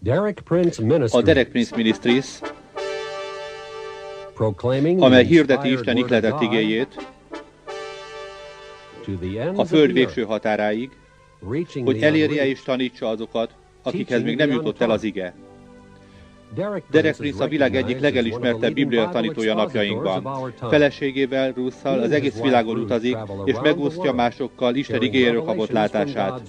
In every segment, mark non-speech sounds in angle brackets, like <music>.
Derek Prince A Ministries, Derek Prince Ministries, amely hirdeti Isten ihletett igéjét a föld végső határáig, hogy elérje és tanítsa azokat, akikhez még nem jutott el az ige. Derek Prince a világ egyik legelismertebb biblia tanítója napjainkban. Feleségével, Russzal az egész világon utazik, és megosztja másokkal Isten igényéről kapott látását.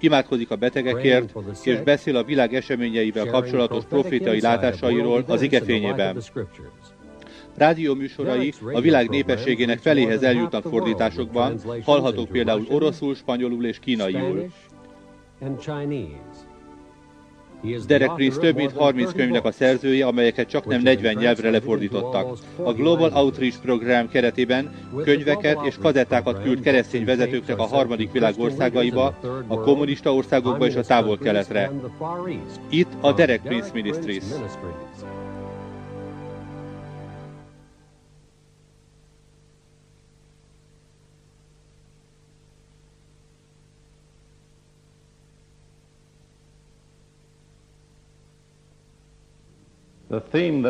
Imádkozik a betegekért, és beszél a világ eseményeivel kapcsolatos profétai látásairól az ige fényében. Rádió műsorai a világ népességének feléhez eljutnak fordításokban, hallhatók például oroszul, spanyolul és kínaiul. Derek Prince több mint 30 könyvnek a szerzője, amelyeket csak nem 40 nyelvre lefordítottak. A Global Outreach program keretében könyveket és kazettákat küld keresztény vezetőknek a harmadik világ országaiba, a kommunista országokba és a távol-keletre. Itt a Derek Prince Ministries.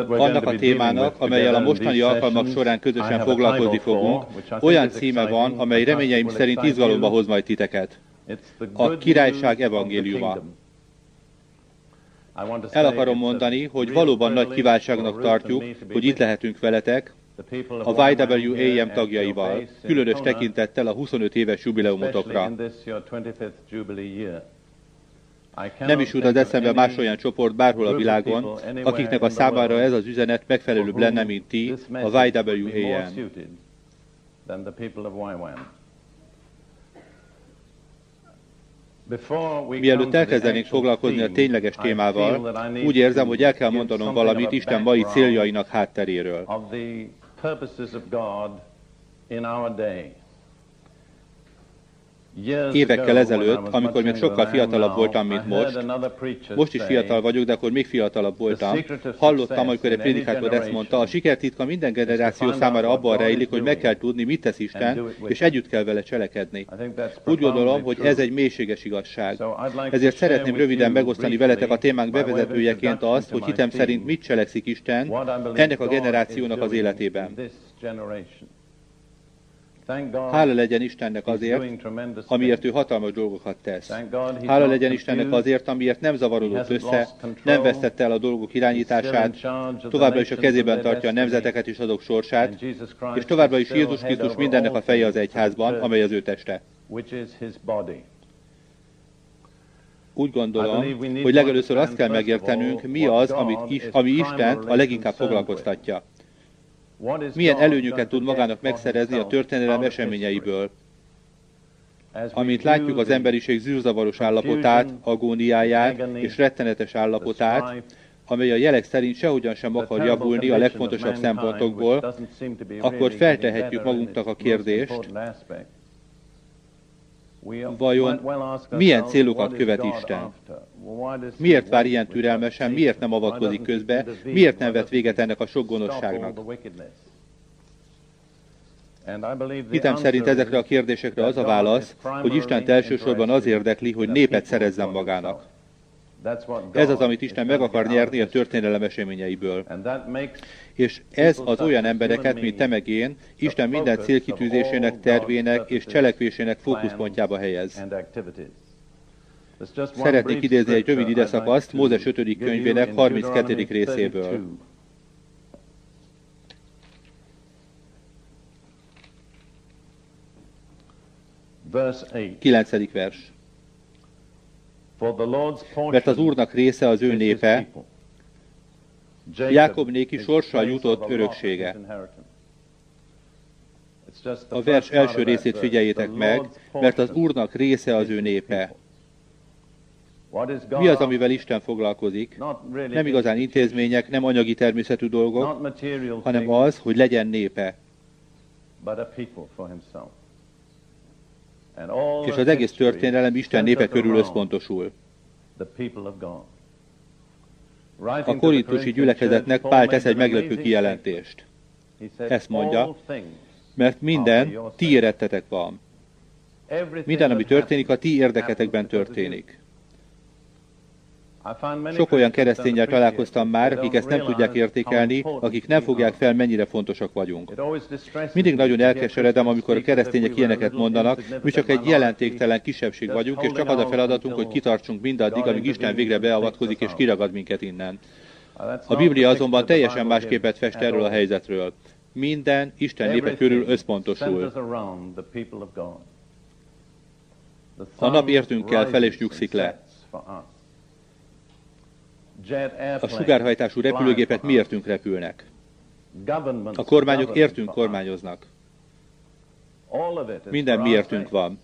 Annak a témának, amelyel a mostani alkalmak során közösen foglalkozni fogunk, olyan címe van, amely reményeim szerint izgalomba hoz majd titeket. A királyság evangéliuma. El akarom mondani, hogy valóban nagy kiváltságnak tartjuk, hogy itt lehetünk veletek, a YWAM tagjaival, különös tekintettel a 25 éves jubileumotokra. Nem is jut az eszembe más olyan csoport bárhol a világon, akiknek a számára ez az üzenet megfelelőbb lenne, mint ti, a YWAM. Mielőtt elkezdenénk foglalkozni a tényleges témával, úgy érzem, hogy el kell mondanom valamit Isten mai céljainak hátteréről. Évekkel ezelőtt, amikor még sokkal fiatalabb voltam, mint most, most is fiatal vagyok, de akkor még fiatalabb voltam, hallottam, amikor egy prédikátor ezt mondta, a sikertitka minden generáció számára abban rejlik, hogy meg kell tudni, mit tesz Isten, és együtt kell vele cselekedni. Úgy gondolom, hogy ez egy mélységes igazság. Ezért szeretném röviden megosztani veletek a témánk bevezetőjeként azt, hogy hitem szerint mit cselekszik Isten ennek a generációnak az életében. Hála legyen Istennek azért, amiért ő hatalmas dolgokat tesz. Hála legyen Istennek azért, amiért nem zavarodott össze, nem vesztette el a dolgok irányítását, továbbra is a kezében tartja a nemzeteket és azok sorsát, és továbbra is Jézus Krisztus mindennek a feje az egyházban, amely az ő teste. Úgy gondolom, hogy legelőször azt kell megértenünk, mi az, amit, ami Istent a leginkább foglalkoztatja. Milyen előnyöket tud magának megszerezni a történelem eseményeiből. Amint látjuk az emberiség zűrzavaros állapotát, agóniáját és rettenetes állapotát, amely a jelek szerint sehogyan sem akar javulni a legfontosabb szempontokból, akkor feltehetjük magunknak a kérdést, vajon milyen célokat követ Isten? Miért vár ilyen türelmesen, miért nem avatkozik közbe, miért nem vet véget ennek a sok gonoszságnak? Hitem szerint ezekre a kérdésekre az a válasz, hogy Istent elsősorban az érdekli, hogy népet szerezzen magának. Ez az, amit Isten meg akar nyerni a történelem eseményeiből. És ez az olyan embereket, mint te meg én, Isten minden célkitűzésének, tervének és cselekvésének fókuszpontjába helyez. Szeretnék idézni egy rövid ideszakaszt Mózes 5. könyvének 32. részéből. Kilencedik vers. Mert az Úrnak része az ő népe, Jákob néki sorssal jutott öröksége. A vers első részét figyeljétek meg, mert az Úrnak része az ő népe. Mi az, amivel Isten foglalkozik? Nem igazán intézmények, nem anyagi természetű dolgok, hanem az, hogy legyen népe. És az egész történelem Isten népe körül összpontosul. A korintusi gyülekezetnek Pál tesz egy meglepő kijelentést. Ezt mondja, mert minden ti érettetek van. Minden, ami történik, a ti érdeketekben történik. Sok olyan keresztényel találkoztam már, akik ezt nem tudják értékelni, akik nem fogják fel, mennyire fontosak vagyunk. Mindig nagyon elkeseredem, amikor a keresztények ilyeneket mondanak, mi csak egy jelentéktelen kisebbség vagyunk, és csak az a feladatunk, hogy kitartsunk mindaddig, amíg Isten végre beavatkozik és kiragad minket innen. A Biblia azonban teljesen más képet fest erről a helyzetről. Minden Isten népe körül összpontosul. A nap értünk kell fel és nyugszik le. A sugárhajtású repülőgépek miértünk repülnek. A kormányok értünk kormányoznak. Minden miértünk van.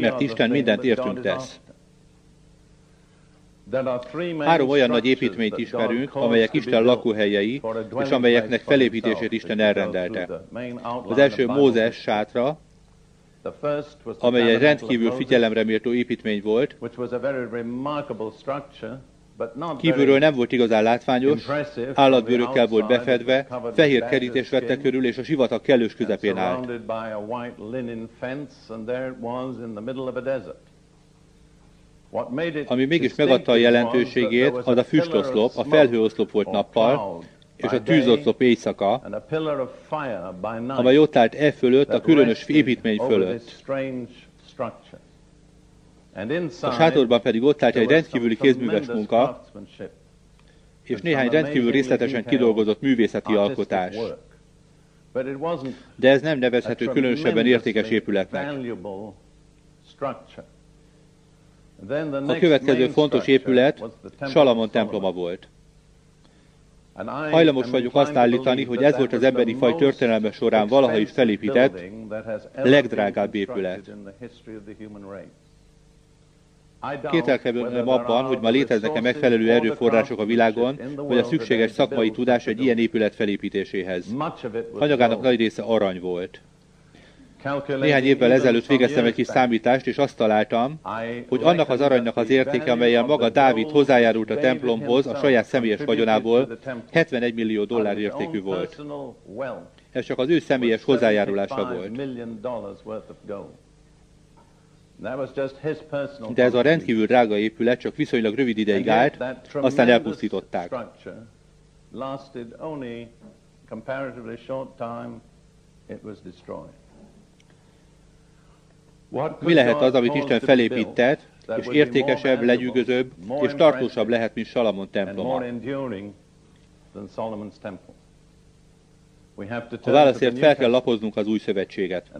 Mert Isten mindent értünk tesz. Három olyan nagy építményt ismerünk, amelyek Isten lakóhelyei, és amelyeknek felépítését Isten elrendelte. Az első Mózes sátra, amely egy rendkívül figyelemre méltó építmény volt, Kívülről nem volt igazán látványos, állatbőrökkel volt befedve, fehér kerítés vette körül, és a sivatag kellős közepén állt. Ami mégis megadta a jelentőségét, az a füstoszlop, a felhőoszlop volt nappal, és a tűzoszlop éjszaka, amely ott állt e fölött, a különös építmény fölött. A sátorban pedig ott állt egy rendkívüli kézműves munka, és néhány rendkívül részletesen kidolgozott művészeti alkotás. De ez nem nevezhető különösebben értékes épületnek. A következő fontos épület Salamon temploma volt. Hajlamos vagyok azt állítani, hogy ez volt az emberi faj történelme során valaha is felépített legdrágább épület. Kételkedem abban, hogy ma léteznek-e megfelelő erőforrások a világon, vagy a szükséges szakmai tudás egy ilyen épület felépítéséhez. Anyagának nagy része arany volt. Néhány évvel ezelőtt végeztem egy kis számítást, és azt találtam, hogy annak az aranynak az értéke, amelyen maga Dávid hozzájárult a templomhoz a saját személyes vagyonából, 71 millió dollár értékű volt. Ez csak az ő személyes hozzájárulása volt. De ez a rendkívül drága épület csak viszonylag rövid ideig állt, aztán elpusztították. Mi lehet az, amit Isten felépített, és értékesebb, legyűgözőbb és tartósabb lehet, mint Salamon temploma? A válaszért fel kell lapoznunk az új szövetséget.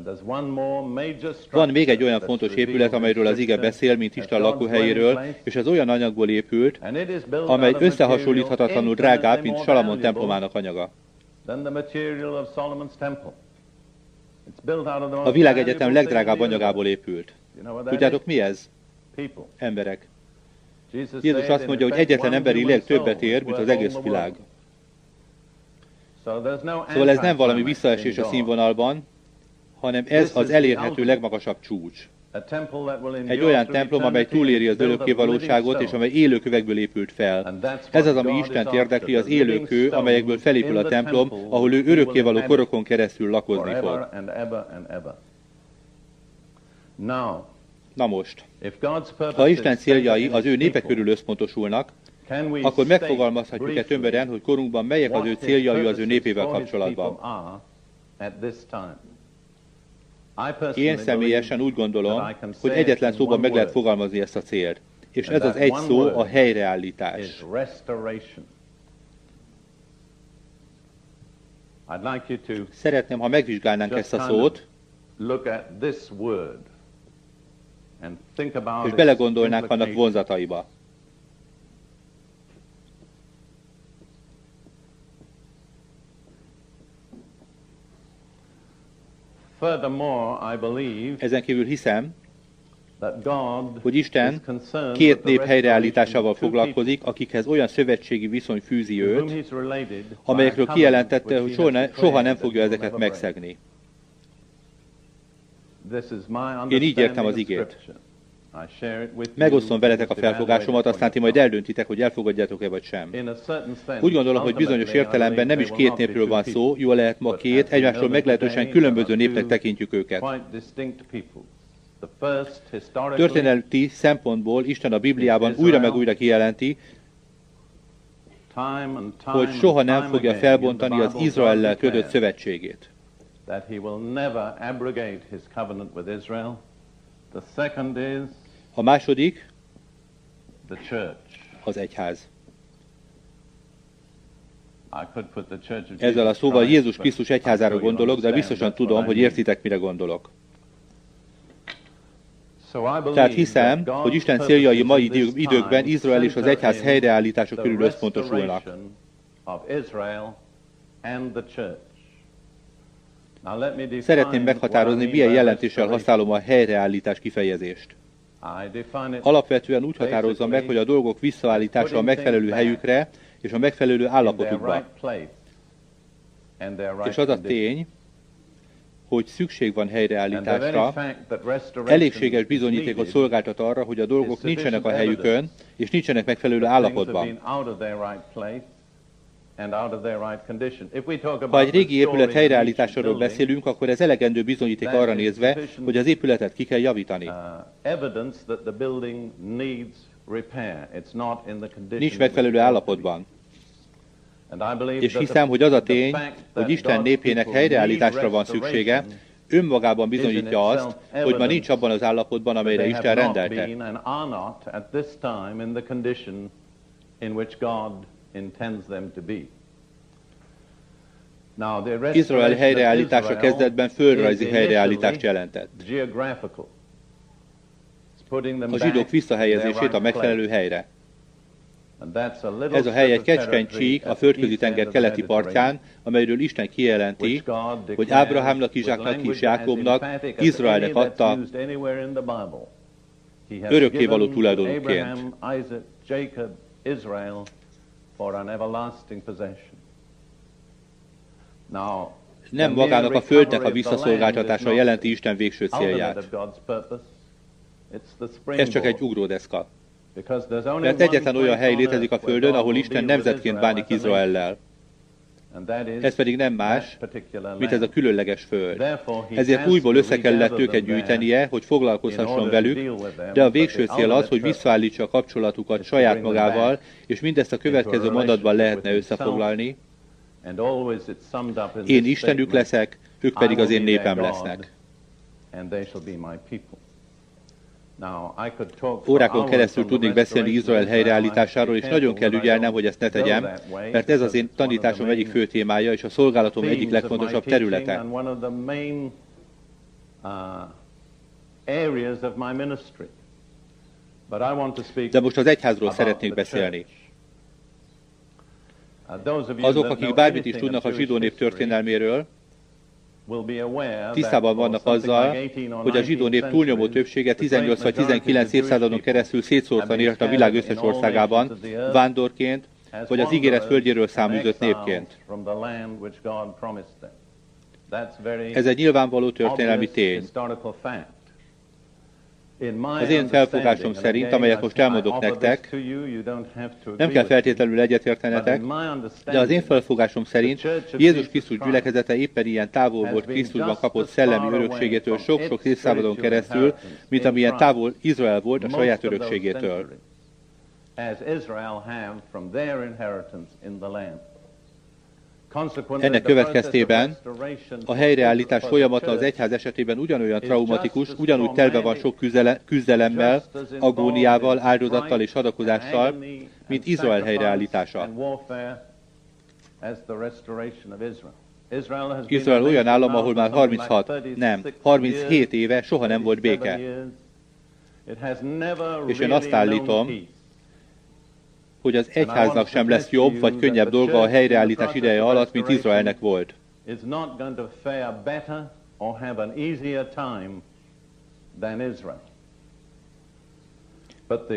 Van még egy olyan fontos épület, amelyről az ige beszél, mint Isten lakóhelyéről, és ez olyan anyagból épült, amely összehasonlíthatatlanul drágább, mint Salamon templomának anyaga. A világegyetem legdrágább anyagából épült. Tudjátok mi ez? Emberek. Jézus azt mondja, hogy egyetlen emberi lélek többet ér, mint az egész világ. Szóval ez nem valami visszaesés a színvonalban, hanem ez az elérhető legmagasabb csúcs. Egy olyan templom, amely túléri az örökké valóságot, és amely élőkövekből épült fel. Ez az, ami Istent érdekli, az élőkő, amelyekből felépül a templom, ahol ő örökkévaló korokon keresztül lakozni fog. Na most, ha Isten céljai az ő népe körül összpontosulnak, akkor megfogalmazhatjuk-e tömören, hogy korunkban melyek az ő céljai az ő népével kapcsolatban. Én személyesen úgy gondolom, hogy egyetlen szóban meg lehet fogalmazni ezt a célt. És ez az egy szó a helyreállítás. Szeretném, ha megvizsgálnánk ezt a szót, és belegondolnánk annak vonzataiba. Ezen kívül hiszem, hogy Isten két nép helyreállításával foglalkozik, akikhez olyan szövetségi viszony fűzi őt, amelyekről kijelentette, hogy soha, ne, soha nem fogja ezeket megszegni. Én így értem az igét. Megosztom veletek a felfogásomat, aztán ti majd eldöntitek, hogy elfogadjátok-e vagy sem. Úgy gondolom, hogy bizonyos értelemben nem is két népről van szó, jól lehet ma két, egymástól meglehetősen különböző népnek tekintjük őket. Történeti szempontból Isten a Bibliában újra meg újra kijelenti, hogy soha nem fogja felbontani az Izraellel kötött szövetségét. A második az egyház. Ezzel a szóval Jézus Krisztus egyházára gondolok, de biztosan tudom, hogy értitek, mire gondolok. Tehát hiszem, hogy Isten céljai mai időkben Izrael és az egyház helyreállítása körül összpontosulnak. Szeretném meghatározni, milyen jelentéssel használom a helyreállítás kifejezést. Alapvetően úgy határozza meg, hogy a dolgok visszaállítása a megfelelő helyükre és a megfelelő állapotukba. És az a tény, hogy szükség van helyreállításra, elégséges bizonyítékot szolgáltat arra, hogy a dolgok nincsenek a helyükön, és nincsenek megfelelő állapotban. Ha egy régi épület helyreállításáról beszélünk, akkor ez elegendő bizonyíték arra nézve, hogy az épületet ki kell javítani. Nincs megfelelő állapotban. És hiszem, hogy az a tény, hogy Isten népének helyreállításra van szüksége, önmagában bizonyítja azt, hogy ma nincs abban az állapotban, amelyre Isten rendelte. Izrael helyreállítása kezdetben földrajzi helyreállítást jelentett. A zsidók visszahelyezését a megfelelő helyre. Ez a hely egy kecskeny csík a földközi tenger keleti partján, amelyről Isten kijelenti, hogy Ábrahámnak, Izsáknak és Jákobnak, Izraelnek adta örökkévaló tulajdonukként. Nem magának a földnek a visszaszolgáltatása jelenti Isten végső célját. Ez csak egy ugródeszka. Mert egyetlen olyan hely létezik a Földön, ahol Isten nemzetként bánik Izraellel. Ez pedig nem más, mint ez a különleges föld. Ezért újból össze kellett őket gyűjtenie, hogy foglalkozhasson velük, de a végső cél az, hogy visszaállítsa a kapcsolatukat saját magával, és mindezt a következő mondatban lehetne összefoglalni. Én Istenük leszek, ők pedig az én népem lesznek. Órákon keresztül tudnék beszélni Izrael helyreállításáról, és nagyon kell ügyelnem, hogy ezt ne tegyem, mert ez az én tanításom egyik fő témája, és a szolgálatom egyik legfontosabb területe. De most az egyházról szeretnék beszélni. Azok, akik bármit is tudnak a zsidó nép történelméről, tisztában vannak azzal, hogy a zsidó nép túlnyomó többsége 18 vagy 19 évszázadon keresztül szétszórtan élt a világ összes országában, vándorként, vagy az ígéret földjéről száműzött népként. Ez egy nyilvánvaló történelmi tény. Az én felfogásom szerint, amelyet most elmondok nektek, nem kell feltétlenül egyetértenetek, de az én felfogásom szerint Jézus Krisztus gyülekezete éppen ilyen távol volt Krisztusban kapott szellemi örökségétől sok-sok évszázadon keresztül, mint amilyen távol Izrael volt a saját örökségétől. As Israel have from their inheritance in the land. Ennek következtében a helyreállítás folyamata az egyház esetében ugyanolyan traumatikus, ugyanúgy telve van sok küzdelemmel, agóniával, áldozattal és hadakozással, mint Izrael helyreállítása. Izrael olyan állam, ahol már 36, nem, 37 éve soha nem volt béke. És én azt állítom, hogy az egyháznak sem lesz jobb vagy könnyebb dolga a helyreállítás ideje alatt, mint Izraelnek volt.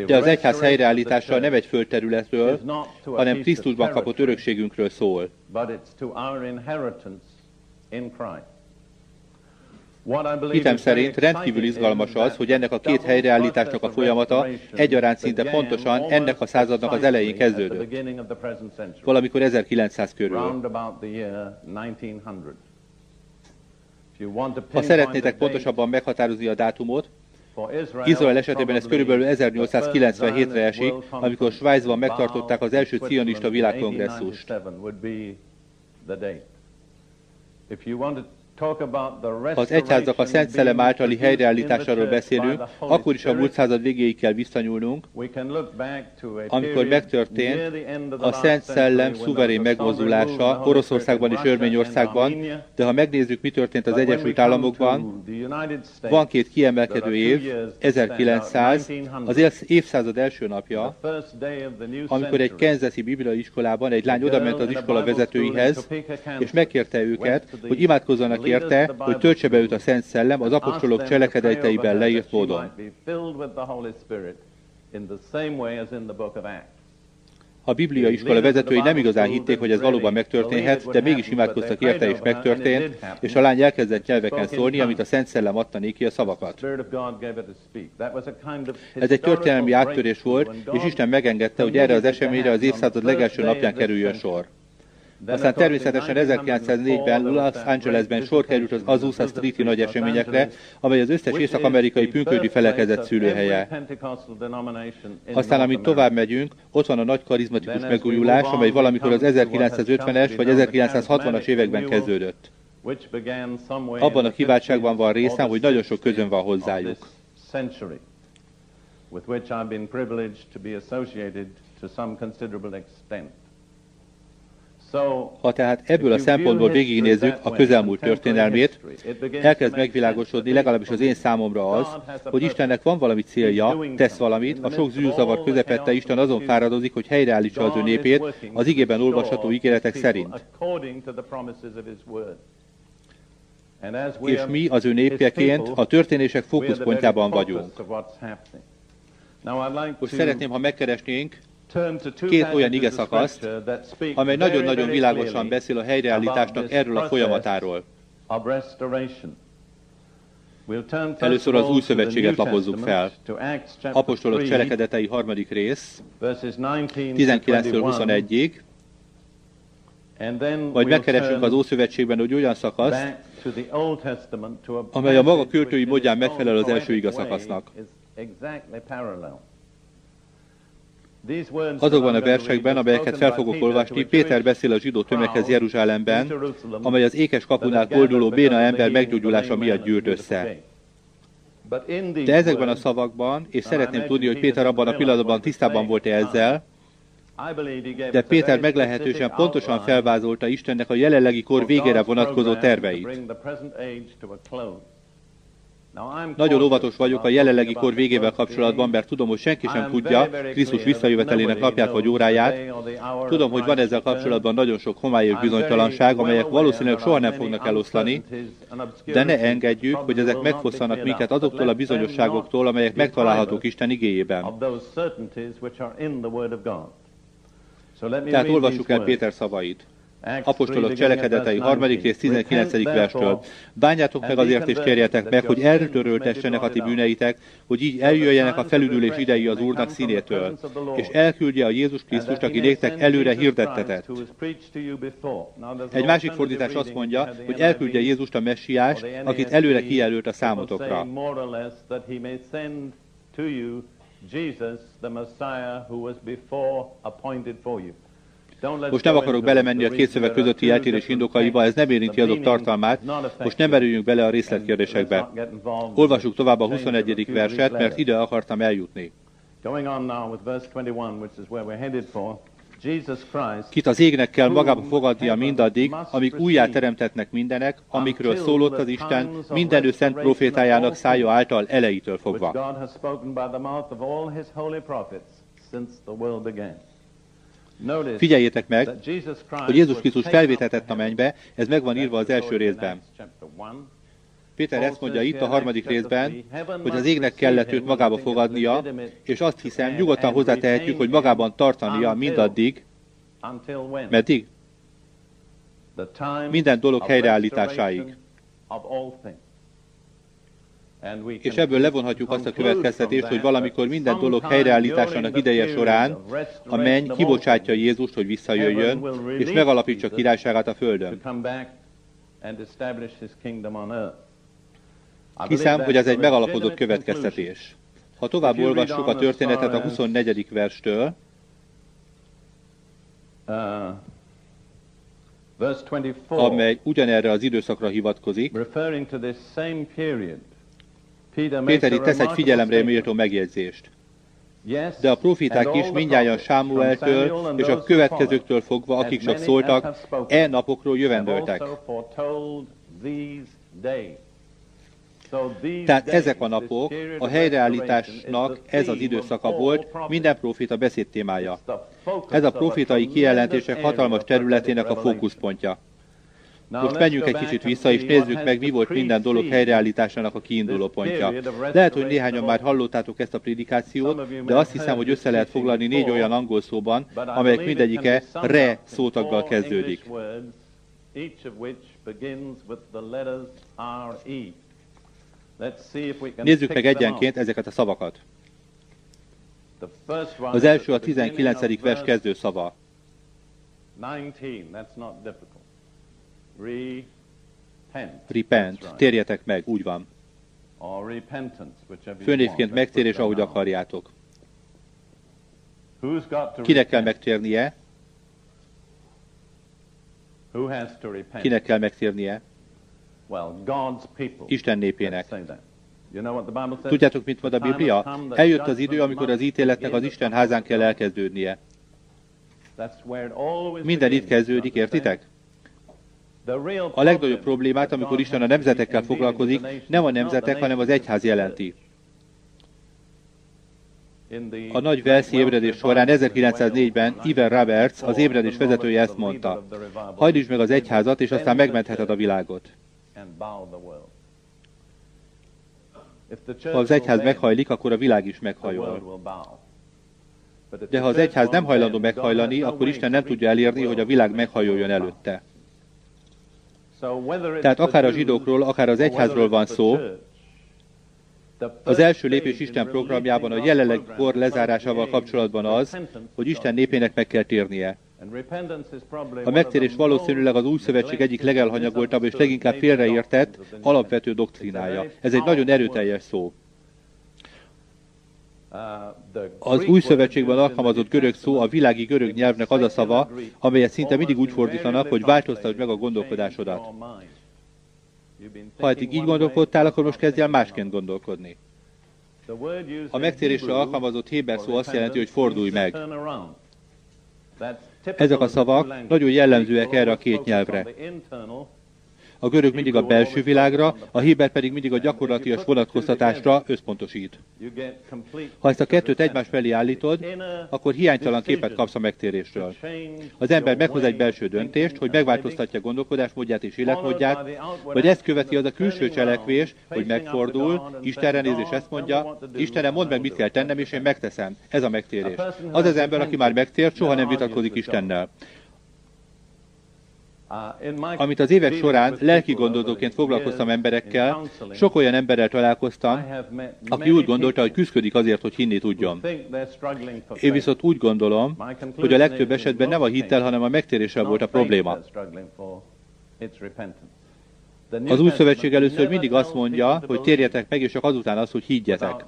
De az egyház helyreállítása nem egy földterületről, hanem Krisztusban kapott örökségünkről szól. Hitem szerint rendkívül izgalmas az, hogy ennek a két helyreállításnak a folyamata egyaránt szinte pontosan ennek a századnak az elején kezdődött. Valamikor 1900 körül. Ha szeretnétek pontosabban meghatározni a dátumot, Izrael esetében ez körülbelül 1897-re esik, amikor Svájcban megtartották az első cionista világkongresszust. Ha az egyházak a Szent Szellem általi helyreállításáról beszélünk, akkor is a múlt század végéig kell visszanyúlnunk, amikor megtörtént a Szent Szellem szuverén megmozdulása Oroszországban és Örményországban, de ha megnézzük, mi történt az Egyesült Államokban, van két kiemelkedő év, 1900, az évszázad első napja, amikor egy Kansasi Biblia iskolában egy lány odament az iskola vezetőihez, és megkérte őket, hogy imádkozzanak érte, hogy töltse be őt a Szent Szellem az apostolok cselekedeteiben leírt módon. A Biblia iskola vezetői nem igazán hitték, hogy ez valóban megtörténhet, de mégis imádkoztak érte, és megtörtént, és a lány elkezdett nyelveken szólni, amit a Szent Szellem adta néki a szavakat. Ez egy történelmi áttörés volt, és Isten megengedte, hogy erre az eseményre az évszázad legelső napján kerüljön sor. Aztán természetesen 1904-ben Los Angelesben sor került az Azusa Streeti nagy eseményekre, amely az összes észak-amerikai pünkösdi felekezet szülőhelye. Aztán, amint tovább megyünk, ott van a nagy karizmatikus megújulás, amely valamikor az 1950-es vagy 1960-as években kezdődött. Abban a kiváltságban van részem, hogy nagyon sok közön van hozzájuk. with which I've been privileged to be associated to some considerable extent. Ha tehát ebből a szempontból végignézzük a közelmúlt történelmét, elkezd megvilágosodni legalábbis az én számomra az, hogy Istennek van valami célja, tesz valamit, a sok zűrzavar közepette Isten azon fáradozik, hogy helyreállítsa az ő népét az igében olvasható ígéretek szerint. És mi az ő népjeként a történések fókuszpontjában vagyunk. Most szeretném, ha megkeresnénk két olyan ige szakaszt, amely nagyon-nagyon világosan beszél a helyreállításnak erről a folyamatáról. Először az új szövetséget lapozzuk fel. Apostolok cselekedetei harmadik rész, 19-től 21-ig, vagy megkeresünk az Ószövetségben egy olyan szakaszt, amely a maga költői módján megfelel az első igazszakasznak. Azokban a versekben, amelyeket fel fogok olvasni, Péter beszél a zsidó tömeghez Jeruzsálemben, amely az ékes kapunál kolduló béna ember meggyógyulása miatt gyűrt össze. De ezekben a szavakban, és szeretném tudni, hogy Péter abban a pillanatban tisztában volt-e ezzel, de Péter meglehetősen pontosan felvázolta Istennek a jelenlegi kor végére vonatkozó terveit. Nagyon óvatos vagyok a jelenlegi kor végével kapcsolatban, mert tudom, hogy senki sem tudja Krisztus visszajövetelének napját vagy óráját. Tudom, hogy van ezzel kapcsolatban nagyon sok homályos bizonytalanság, amelyek valószínűleg soha nem fognak eloszlani, de ne engedjük, hogy ezek megfosszanak minket azoktól a bizonyosságoktól, amelyek megtalálhatók Isten igéjében. Tehát olvassuk el Péter szavait. Apostolok cselekedetei, harmadik rész, 19. verstől. Bánjátok meg azért, és kérjetek meg, hogy eltöröltessenek a ti bűneitek, hogy így eljöjjenek a felüdülés idei az Úrnak színétől, és elküldje a Jézus Krisztust, aki néktek előre hirdettetett. Egy másik fordítás azt mondja, hogy elküldje Jézust a messiást, akit előre kijelölt a számotokra. Jesus, the Messiah who was before appointed for you. Most nem akarok belemenni a két szöveg közötti eltérés indokaiba, ez nem érinti azok tartalmát, most nem merüljünk bele a részletkérdésekbe. Olvassuk tovább a 21. verset, mert ide akartam eljutni. Kit az égnek kell magába fogadnia mindaddig, amíg újjá teremtetnek mindenek, amikről szólott az Isten mindenő szent profétájának szája által elejétől fogva. Figyeljétek meg, hogy Jézus Krisztus felvétetett a mennybe, ez meg van írva az első részben. Péter ezt mondja itt a harmadik részben, hogy az égnek kellett őt magába fogadnia, és azt hiszem, nyugodtan hozzátehetjük, hogy magában tartania mindaddig, meddig? Minden dolog helyreállításáig. És ebből levonhatjuk azt a következtetést, hogy valamikor minden dolog helyreállításának ideje során a menny kibocsátja Jézust, hogy visszajöjjön, és megalapítsa királyságát a földön. Hiszem, hogy ez egy megalapozott következtetés. Ha tovább olvassuk a történetet a 24. verstől, uh, amely ugyanerre az időszakra hivatkozik, Péter itt tesz egy figyelemre méltó megjegyzést. De a profiták is mindjárt Sámueltől és a következőktől fogva, akik csak szóltak, e napokról jövendöltek. Tehát ezek a napok, a helyreállításnak ez az időszaka volt, minden profita beszédtémája. Ez a profitai kijelentések hatalmas területének a fókuszpontja. Most menjünk egy kicsit vissza, és nézzük meg, mi volt minden dolog helyreállításának a kiinduló pontja. Lehet, hogy néhányan már hallottátok ezt a prédikációt, de azt hiszem, hogy össze lehet foglalni négy olyan angol szóban, amelyek mindegyike re szótaggal kezdődik. Nézzük meg egyenként ezeket a szavakat. Az első a 19. vers kezdő szava. Repent, térjetek meg, úgy van. Főnévként megtérés, ahogy akarjátok. Kinek kell megtérnie? Kinek kell megtérnie? Isten népének. Tudjátok, mit mond a Biblia? Eljött az idő, amikor az ítéletnek az Isten házán kell elkezdődnie. Minden itt kezdődik, értitek? A legnagyobb problémát, amikor Isten a nemzetekkel foglalkozik, nem a nemzetek, hanem az egyház jelenti. A nagy Velszi ébredés során 1904-ben Ivan Roberts, az ébredés vezetője ezt mondta. Hajtsd meg az egyházat, és aztán megmentheted a világot. Ha az egyház meghajlik, akkor a világ is meghajol. De ha az egyház nem hajlandó meghajlani, akkor Isten nem tudja elérni, hogy a világ meghajoljon előtte. Tehát akár a zsidókról, akár az egyházról van szó, az első lépés Isten programjában a jelenleg kor lezárásával kapcsolatban az, hogy Isten népének meg kell térnie. A megtérés valószínűleg az új szövetség egyik legelhanyagoltabb és leginkább félreértett alapvető doktrinája. Ez egy nagyon erőteljes szó. Az új szövetségben alkalmazott görög szó a világi görög nyelvnek az a szava, amelyet szinte mindig úgy fordítanak, hogy változtasd meg a gondolkodásodat. Ha eddig így gondolkodtál, akkor most kezdj el másként gondolkodni. A megtérésre alkalmazott héber szó azt jelenti, hogy fordulj meg. Ezek a szavak nagyon jellemzőek erre a két nyelvre. A görög mindig a belső világra, a héber pedig mindig a gyakorlatias vonatkoztatásra összpontosít. Ha ezt a kettőt egymás mellé állítod, akkor hiánytalan képet kapsz a megtérésről. Az ember meghoz egy belső döntést, hogy megváltoztatja gondolkodásmódját és életmódját, vagy ezt követi az a külső cselekvés, hogy megfordul, Istenre néz és ezt mondja, Istenem, mondd meg, mit kell tennem, és én megteszem. Ez a megtérés. Az az ember, aki már megtért, soha nem vitatkozik Istennel. Uh, Amit az évek során lelki gondozóként foglalkoztam emberekkel, sok olyan emberrel találkoztam, aki úgy gondolta, hogy küzdik azért, hogy hinni tudjon. Én viszont úgy gondolom, hogy a legtöbb esetben nem a hittel, hanem a megtéréssel volt a probléma. Az új szövetség először mindig azt mondja, hogy térjetek meg, és csak azután az, hogy higgyetek.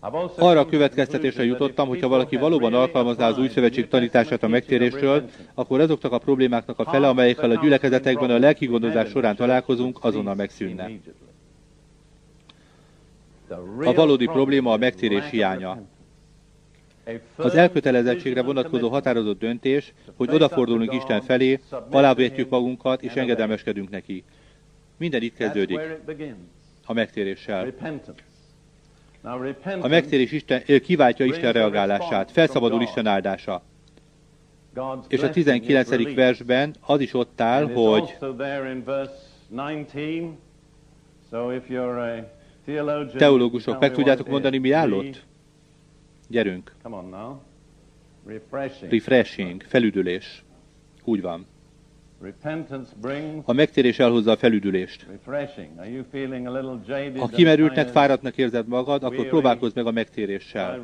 Arra a következtetésre jutottam, hogy ha valaki valóban alkalmazná az új szövetség tanítását a megtérésről, akkor azoknak a problémáknak a fele, amelyekkel a gyülekezetekben a lelki során találkozunk, azonnal megszűnne. A valódi probléma a megtérés hiánya. Az elkötelezettségre vonatkozó határozott döntés, hogy odafordulunk Isten felé, alávetjük magunkat és engedelmeskedünk neki. Minden itt kezdődik. A megtéréssel. A megtérés Isten, kiváltja Isten reagálását, felszabadul Isten áldása. És a 19. versben az is ott áll, hogy teológusok, meg tudjátok mondani, mi állott? Gyerünk. Refreshing, felüdülés. Úgy van. A megtérés elhozza a felüdülést. Ha kimerültnek, fáradtnak érzed magad, akkor próbálkozz meg a megtéréssel.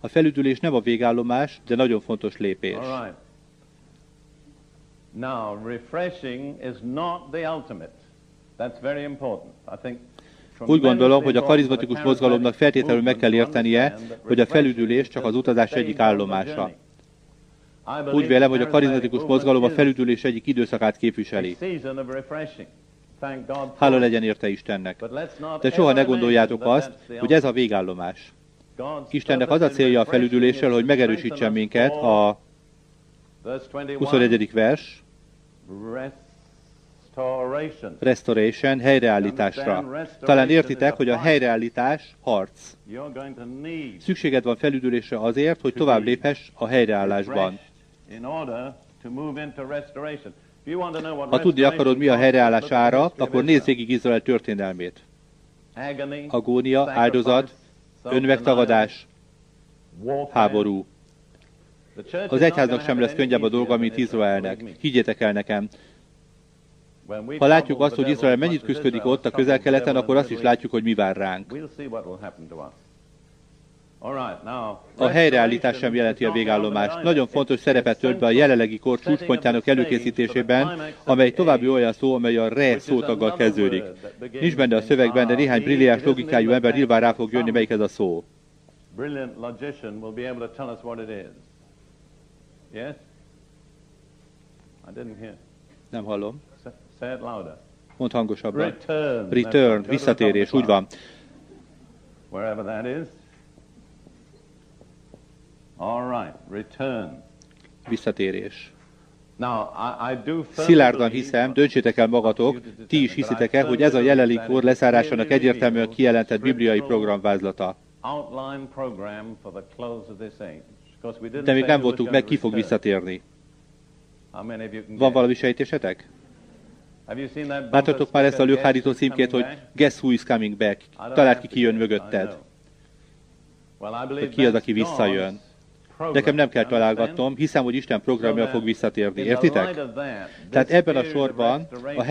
A felüdülés nem a végállomás, de nagyon fontos lépés. Now, refreshing is not the ultimate. That's very important. I think úgy gondolom, hogy a karizmatikus mozgalomnak feltétlenül meg kell értenie, hogy a felüdülés csak az utazás egyik állomása. Úgy vélem, hogy a karizmatikus mozgalom a felüdülés egyik időszakát képviseli. Hála legyen érte Istennek. De soha ne gondoljátok azt, hogy ez a végállomás. Istennek az a célja a felüdüléssel, hogy megerősítsen minket a 21. vers, restoration, helyreállításra. Talán értitek, hogy a helyreállítás harc. Szükséged van felüdülésre azért, hogy tovább léphess a helyreállásban. Ha tudni akarod, mi a helyreállás ára, akkor nézd végig Izrael történelmét. Agónia, áldozat, önmegtagadás, háború. Az egyháznak sem lesz könnyebb a dolga, mint Izraelnek. Higgyétek el nekem. Ha látjuk azt, hogy Izrael mennyit küzdik ott a közel-keleten, akkor azt is látjuk, hogy mi vár ránk. A helyreállítás sem jelenti a végállomást. Nagyon fontos szerepet tölt be a jelenlegi kor csúcspontjának előkészítésében, amely további olyan szó, amely a re szótaggal kezdődik. Nincs benne a szövegben, de néhány brilliáns logikájú ember nyilván rá fog jönni, melyik ez a szó. Nem hallom. Mondd hangosabban. Return, visszatérés, úgy van. Wherever that is. All right, return. Visszatérés. Szilárdan hiszem, döntsétek el magatok, ti is hiszitek el, hogy ez a jelenlegi kor leszárásának egyértelműen kijelentett bibliai programvázlata. De még nem voltunk meg, ki fog visszatérni. Van valami sejtésetek? Láttatok már ezt a lőhárító címkét, hogy Guess who is coming back? Találd ki, ki jön mögötted. Hogy ki az, aki visszajön. Nekem nem kell találgatnom, hiszem, hogy Isten programja fog visszatérni. Értitek? Tehát ebben a sorban a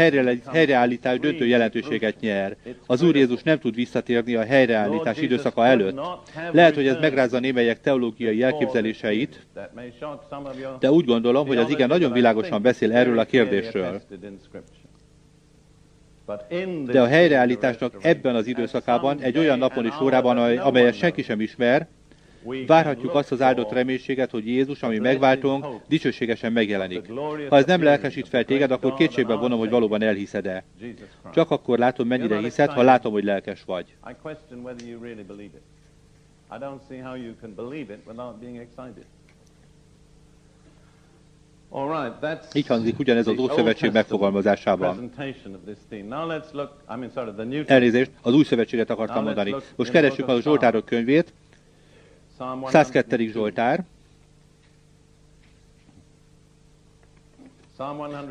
helyreállítás döntő jelentőséget nyer. Az Úr Jézus nem tud visszatérni a helyreállítás időszaka előtt. Lehet, hogy ez megrázza némelyek teológiai elképzeléseit, de úgy gondolom, hogy az igen nagyon világosan beszél erről a kérdésről. De a helyreállításnak ebben az időszakában, egy olyan napon és órában, amelyet senki sem ismer, Várhatjuk azt az áldott reménységet, hogy Jézus, ami megváltunk, dicsőségesen megjelenik. Ha ez nem lelkesít fel téged, akkor kétségbe vonom, hogy valóban elhiszed-e. Csak akkor látom, mennyire hiszed, ha látom, hogy lelkes vagy. Így hangzik ugyanez az Ószövetség megfogalmazásában. Elnézést, az Új Szövetséget akartam mondani. Most keressük a Zsoltárok könyvét, 102. Zsoltár.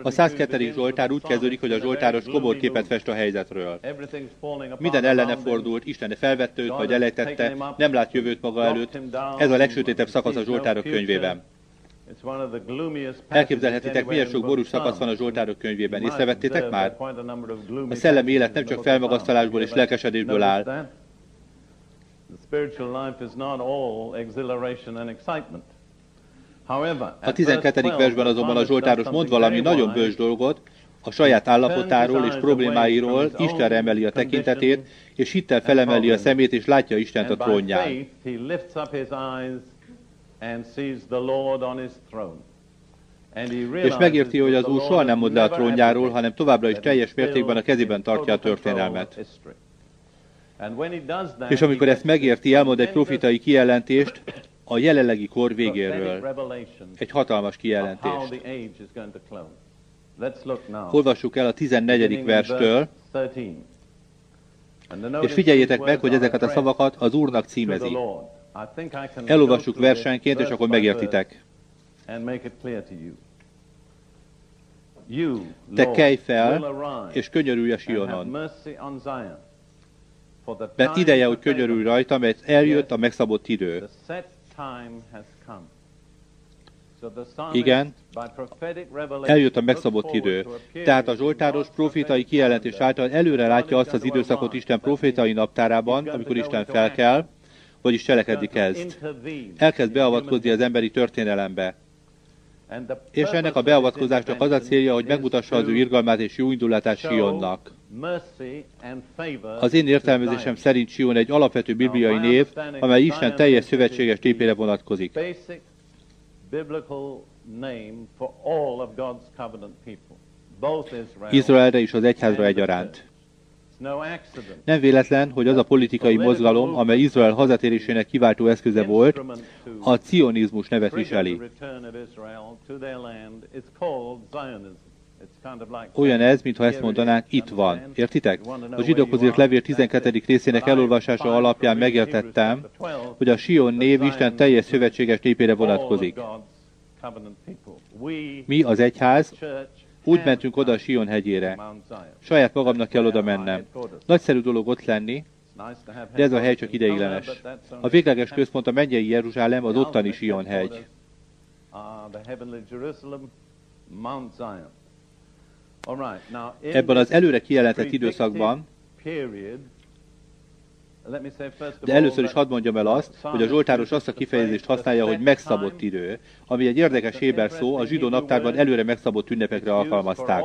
A 102. Zsoltár úgy kezdődik, hogy a Zsoltáros koborképet fest a helyzetről. Minden ellene fordult, Isten felvette őt, vagy elejtette, nem lát jövőt maga előtt. Ez a legsötétebb szakasz a Zsoltárok könyvében. Elképzelhetitek, milyen sok borús szakasz van a Zsoltárok könyvében. Észrevettétek már? A szellemi élet nem csak felmagasztalásból és lelkesedésből áll, a 12. versben azonban a Zsoltáros mond valami nagyon bős dolgot, a saját állapotáról és problémáiról Istenre emeli a tekintetét, és hittel felemeli a szemét, és látja Istent a trónján. És megérti, hogy az Úr soha nem mond le a trónjáról, hanem továbbra is teljes mértékben a kezében tartja a történelmet. És amikor ezt megérti, elmond egy profitai kijelentést a jelenlegi kor végéről. Egy hatalmas kijelentést. Olvassuk el a 14. verstől, és figyeljétek meg, hogy ezeket a szavakat az Úrnak címezi. Elolvassuk versenként, és akkor megértitek. Te kelj fel, és könyörülj a Sionon mert ideje, hogy könyörülj rajta, mert eljött a megszabott idő. Igen, eljött a megszabott idő. Tehát a Zsoltáros profétai kijelentés által előre látja azt az időszakot Isten profétai naptárában, amikor Isten felkel, vagyis cselekedni kezd. Elkezd beavatkozni az emberi történelembe. És ennek a beavatkozásnak az a célja, hogy megmutassa az ő irgalmát és jó indulatát Sionnak. Az én értelmezésem szerint Sion egy alapvető bibliai név, amely Isten teljes szövetséges népére vonatkozik. Izraelre és az egyházra egyaránt. Nem véletlen, hogy az a politikai mozgalom, amely Izrael hazatérésének kiváltó eszköze volt, a cionizmus nevet viseli. Olyan ez, mintha ezt mondanánk, itt van. Értitek? A zsidókhoz írt levél 12. részének elolvasása alapján megértettem, hogy a Sion név Isten teljes szövetséges népére vonatkozik. Mi, az egyház, úgy mentünk oda a Sion hegyére. Saját magamnak kell oda mennem. Nagyszerű dolog ott lenni, de ez a hely csak ideiglenes. A végleges központ a mennyei Jeruzsálem, az ottani Sion hegy. Ebben az előre kijelentett időszakban de először is hadd mondjam el azt, hogy a Zsoltáros azt a kifejezést használja, hogy megszabott idő, ami egy érdekes héber szó, a zsidó naptárban előre megszabott ünnepekre alkalmazták.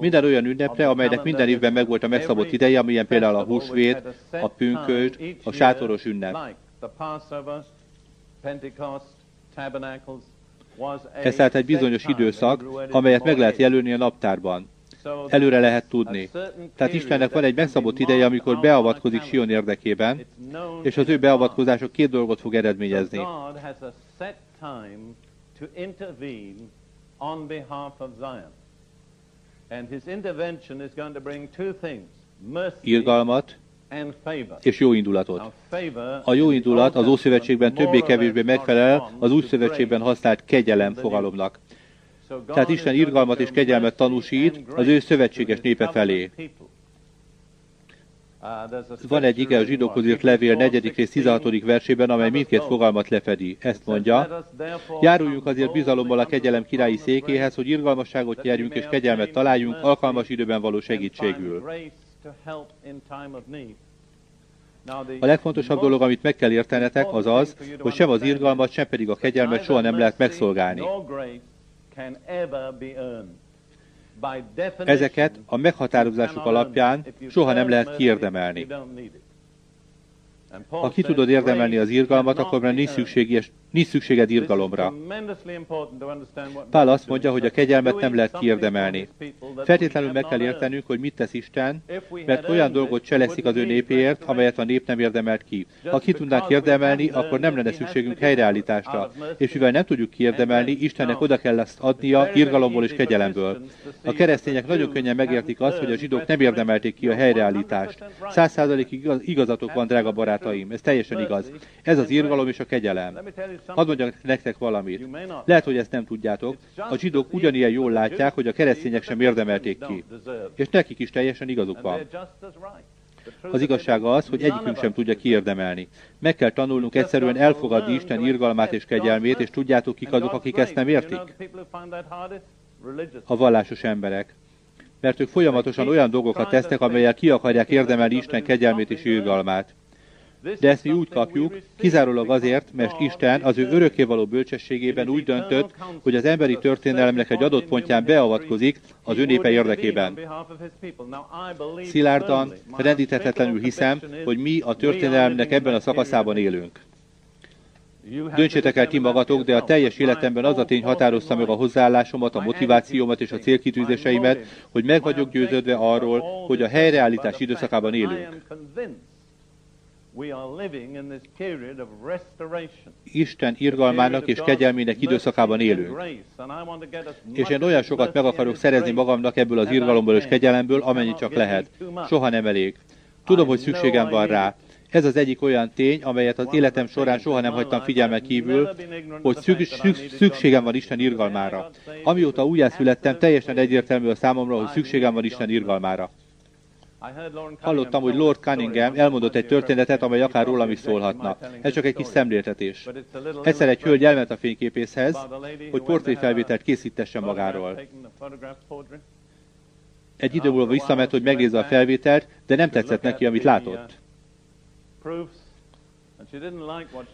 Minden olyan ünnepre, amelynek minden évben megvolt a megszabott ideje, amilyen például a húsvét, a pünkösd, a sátoros ünnep. Ez tehát egy bizonyos időszak, amelyet meg lehet jelölni a naptárban előre lehet tudni. Tehát Istennek van egy megszabott ideje, amikor beavatkozik Sion érdekében, és az ő beavatkozása két dolgot fog eredményezni. Irgalmat és jó indulatot. A jó indulat az Ószövetségben többé-kevésbé megfelel az Új Szövetségben használt kegyelem fogalomnak. Tehát Isten irgalmat és kegyelmet tanúsít az ő szövetséges népe felé. Van egy ige a zsidókhoz írt levél 4. rész 16. versében, amely mindkét fogalmat lefedi. Ezt mondja, járuljunk azért bizalommal a kegyelem királyi székéhez, hogy irgalmasságot nyerjünk és kegyelmet találjunk alkalmas időben való segítségül. A legfontosabb dolog, amit meg kell értenetek, az az, hogy sem az irgalmat, sem pedig a kegyelmet soha nem lehet megszolgálni. Ezeket a meghatározásuk alapján soha nem lehet kiérdemelni. Ha ki tudod érdemelni az irgalmat, akkor már nincs, szükséges, nincs szükséged irgalomra. Pál azt mondja, hogy a kegyelmet nem lehet kiérdemelni. Feltétlenül meg kell értenünk, hogy mit tesz Isten, mert olyan dolgot cselekszik az ő népéért, amelyet a nép nem érdemelt ki. Ha ki tudnánk érdemelni, akkor nem lenne szükségünk helyreállításra. És mivel nem tudjuk kiérdemelni, Istennek oda kell ezt adnia irgalomból és kegyelemből. A keresztények nagyon könnyen megértik azt, hogy a zsidók nem érdemelték ki a helyreállítást. Száz százalékig igazatok van, drága barátaim, ez teljesen igaz. Ez az irgalom és a kegyelem. Hadd mondjak nektek valamit. Lehet, hogy ezt nem tudjátok. A zsidók ugyanilyen jól látják, hogy a keresztények sem érdemelték ki. És nekik is teljesen igazuk van. Az igazság az, hogy egyikünk sem tudja kiérdemelni. Meg kell tanulnunk egyszerűen elfogadni Isten irgalmát és kegyelmét, és tudjátok kik azok, akik ezt nem értik? A vallásos emberek. Mert ők folyamatosan olyan dolgokat tesznek, amelyek ki akarják érdemelni Isten kegyelmét és irgalmát. De ezt mi úgy kapjuk, kizárólag azért, mert Isten az ő örökkévaló bölcsességében úgy döntött, hogy az emberi történelemnek egy adott pontján beavatkozik az ő népe érdekében. Szilárdan, rendíthetetlenül hiszem, hogy mi a történelemnek ebben a szakaszában élünk. Döntsétek el ti magatok, de a teljes életemben az a tény határozta meg a hozzáállásomat, a motivációmat és a célkitűzéseimet, hogy meg vagyok győződve arról, hogy a helyreállítás időszakában élünk. Isten irgalmának és kegyelmének időszakában élünk. És én olyan sokat meg akarok szerezni magamnak ebből az irgalomból és kegyelemből, amennyi csak lehet. Soha nem elég. Tudom, hogy szükségem van rá. Ez az egyik olyan tény, amelyet az életem során soha nem hagytam figyelmen kívül, hogy szükségem van Isten irgalmára. Amióta újjászülettem, teljesen egyértelmű a számomra, hogy szükségem van Isten irgalmára. Hallottam, hogy Lord Cunningham elmondott egy történetet, amely akár rólam is szólhatna. Ez csak egy kis szemléltetés. Egyszer egy hölgy elment a fényképészhez, hogy portréfelvételt készítessen magáról. Egy idő múlva visszament, hogy megnézze a felvételt, de nem tetszett neki, amit látott.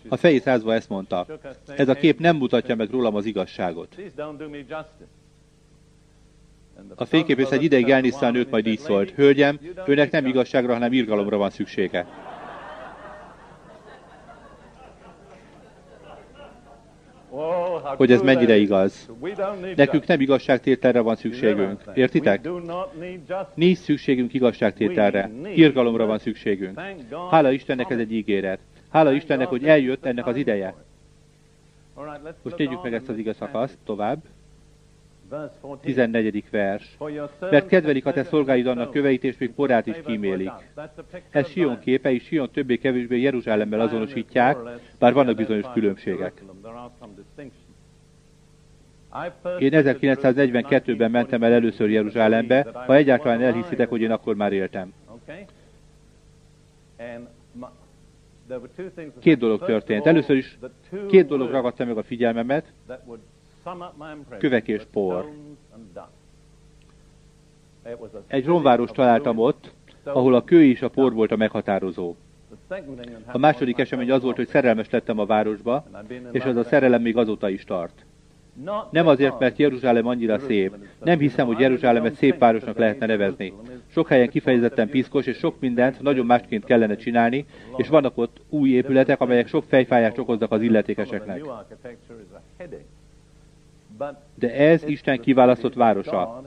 A fejét rázva ezt mondta. Ez a kép nem mutatja meg rólam az igazságot. A fényképész egy ideig elnézte a nőt, majd így szólt. Hölgyem, őnek nem igazságra, hanem irgalomra van szüksége. hogy ez mennyire igaz. Nekünk nem igazságtételre van szükségünk. Értitek? Nincs szükségünk igazságtételre. Irgalomra van szükségünk. Hála Istennek ez egy ígéret. Hála Istennek, hogy eljött ennek az ideje. Most tegyük meg ezt az igaz szakaszt tovább. 14. vers. Mert kedvelik a te szolgáid annak köveit, és még porát is kímélik. Ez Sion képe, és Sion többé-kevésbé Jeruzsálemmel azonosítják, bár vannak bizonyos különbségek. Én 1942-ben mentem el először Jeruzsálembe, ha egyáltalán elhiszitek, hogy én akkor már éltem. Két dolog történt. Először is két dolog ragadta meg a figyelmemet, kövek és por. Egy romváros találtam ott, ahol a kő és a por volt a meghatározó. A második esemény az volt, hogy szerelmes lettem a városba, és az a szerelem még azóta is tart. Nem azért, mert Jeruzsálem annyira szép. Nem hiszem, hogy Jeruzsálemet szép városnak lehetne nevezni. Sok helyen kifejezetten piszkos, és sok mindent nagyon másként kellene csinálni, és vannak ott új épületek, amelyek sok fejfájást okoznak az illetékeseknek. De ez Isten kiválasztott városa.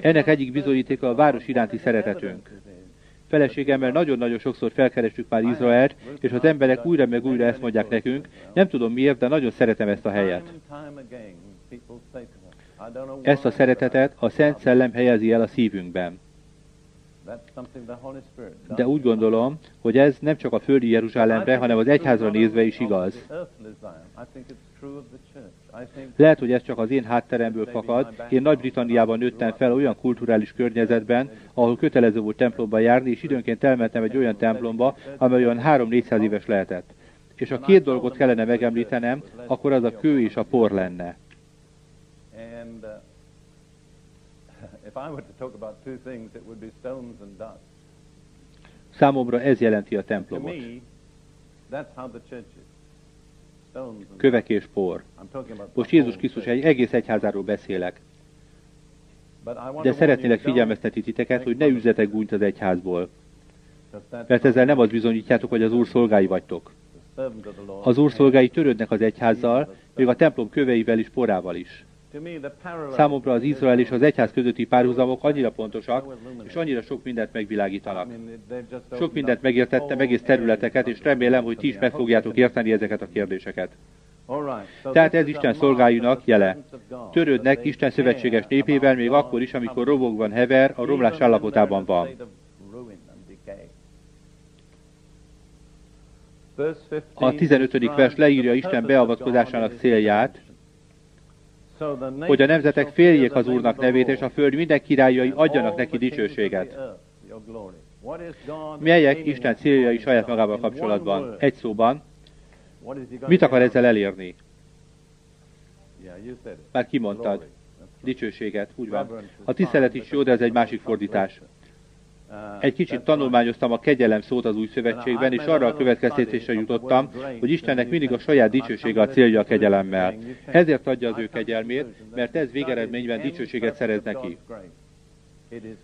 Ennek egyik bizonyítéka a város iránti szeretetünk. Feleségemmel nagyon-nagyon sokszor felkerestük már Izraelt, és az emberek újra meg újra ezt mondják nekünk. Nem tudom miért, de nagyon szeretem ezt a helyet. Ezt a szeretetet a Szent Szellem helyezi el a szívünkben. De úgy gondolom, hogy ez nem csak a földi Jeruzsálemre, hanem az egyházra nézve is igaz. Lehet, hogy ez csak az én hátteremből fakad. Én Nagy-Britanniában nőttem fel olyan kulturális környezetben, ahol kötelező volt templomba járni, és időnként elmentem egy olyan templomba, amely olyan 3-400 éves lehetett. És a két dolgot kellene megemlítenem, akkor az a kő és a por lenne. Számomra ez jelenti a templomot. Kövek és por. Most Jézus Krisztus egy egész egyházáról beszélek. De szeretnélek figyelmeztetni titeket, hogy ne üzzetek gúnyt az egyházból. Mert ezzel nem az bizonyítjátok, hogy az Úr szolgái vagytok. Az Úr szolgái törődnek az egyházzal, még a templom köveivel is, porával is. Számomra az Izrael és az egyház közötti párhuzamok annyira pontosak, és annyira sok mindent megvilágítanak. Sok mindent megértettem, egész területeket, és remélem, hogy ti is meg fogjátok érteni ezeket a kérdéseket. Tehát ez Isten szolgáinak jele. Törődnek Isten szövetséges népével még akkor is, amikor robogban hever, a romlás állapotában van. A 15. vers leírja Isten beavatkozásának célját, hogy a nemzetek féljék az Úrnak nevét, és a föld minden királyai adjanak neki dicsőséget. Melyek Isten céljai saját magával kapcsolatban? Egy szóban, mit akar ezzel elérni? Már kimondtad. Dicsőséget, úgy van. A tisztelet is jó, de ez egy másik fordítás. Egy kicsit tanulmányoztam a kegyelem szót az új szövetségben, és arra a következtetésre jutottam, hogy Istennek mindig a saját dicsősége a célja a kegyelemmel. Ezért adja az ő kegyelmét, mert ez végeredményben dicsőséget szerez neki.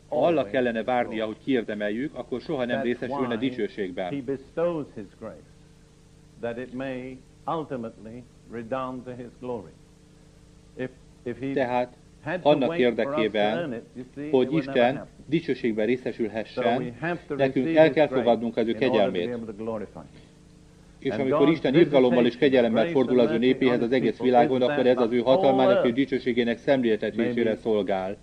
Ha Allah kellene várnia, hogy kiérdemeljük, akkor soha nem részesülne dicsőségben. Tehát annak érdekében, hogy Isten dicsőségben részesülhessen, nekünk el kell fogadnunk az ő kegyelmét. És amikor Isten irgalommal és kegyelemmel fordul az ő népéhez az egész világon, akkor ez az ő hatalmának és dicsőségének szemléltetésére szolgál.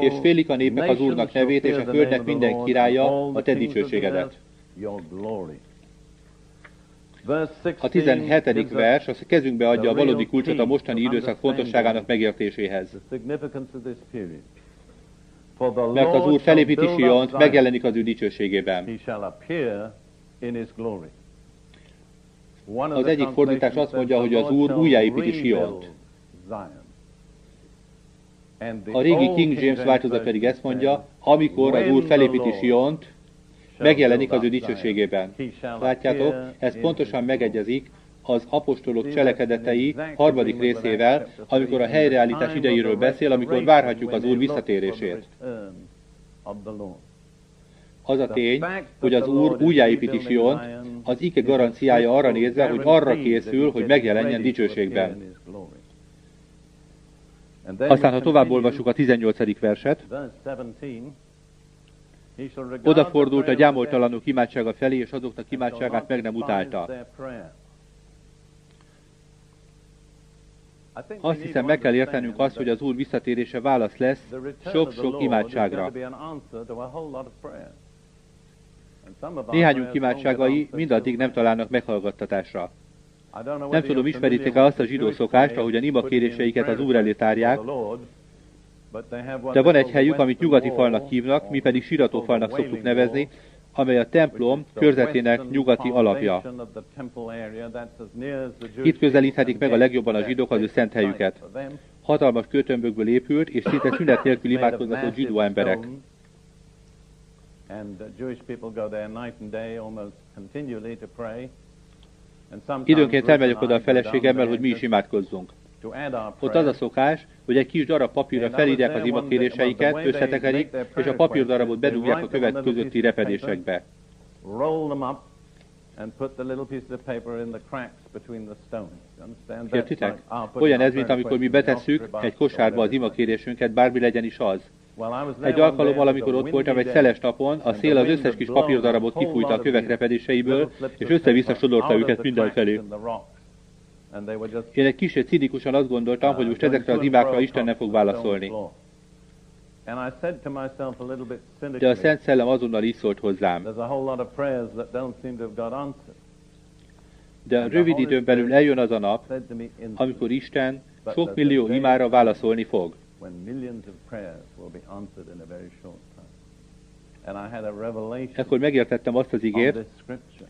És félik a népek az Úrnak nevét, és a földnek minden királya a te dicsőségedet. A 17. vers a kezünkbe adja a valódi kulcsot a mostani időszak fontosságának megértéséhez. Mert az Úr felépíti Siont, megjelenik az ő dicsőségében. Az egyik fordítás azt mondja, hogy az Úr újjáépíti Siont. A régi King James változat pedig ezt mondja, amikor az Úr felépíti Siont, megjelenik az ő dicsőségében. Látjátok, ez pontosan megegyezik az apostolok cselekedetei harmadik részével, amikor a helyreállítás idejéről beszél, amikor várhatjuk az Úr visszatérését. Az a tény, hogy az Úr újjáépíti Siont, az ike garanciája arra nézve, hogy arra készül, hogy megjelenjen dicsőségben. Aztán, ha tovább olvassuk a 18. verset, odafordult a gyámoltalanok imádsága felé, és azoknak imádságát meg nem utálta. Azt hiszem, meg kell értenünk azt, hogy az Úr visszatérése válasz lesz sok-sok imádságra. Néhányunk imádságai mindaddig nem találnak meghallgattatásra. Nem tudom, ismeritek-e azt a zsidó szokást, ahogyan imakéréseiket az Úr elé tárják, de van egy helyük, amit nyugati falnak hívnak, mi pedig siratófalnak szoktuk nevezni, amely a templom körzetének nyugati alapja. Itt közelíthetik meg a legjobban a zsidók az ő szent helyüket. Hatalmas kőtömbökből épült, és szinte szünet nélkül imádkoznak a zsidó emberek. Időnként elmegyek oda a feleségemmel, hogy mi is imádkozzunk. Ott az a szokás, hogy egy kis darab papírra felírják az imakéréseiket, összetekerik, és a papírdarabot bedugják a kövek közötti repedésekbe. Értitek? Olyan ez, mint amikor mi betesszük egy kosárba az imakérésünket, bármi legyen is az. Egy alkalommal, amikor ott voltam egy szeles napon, a szél az összes kis papírdarabot kifújta a kövek repedéseiből, és össze-vissza sodorta őket mindenfelé. Én egy kicsit cinikusan azt gondoltam, hogy most ezekre az imákra Isten nem fog válaszolni. De a Szent Szellem azonnal így szólt hozzám. De rövid időn belül eljön az a nap, amikor Isten sok millió imára válaszolni fog. Ekkor megértettem azt az ígért,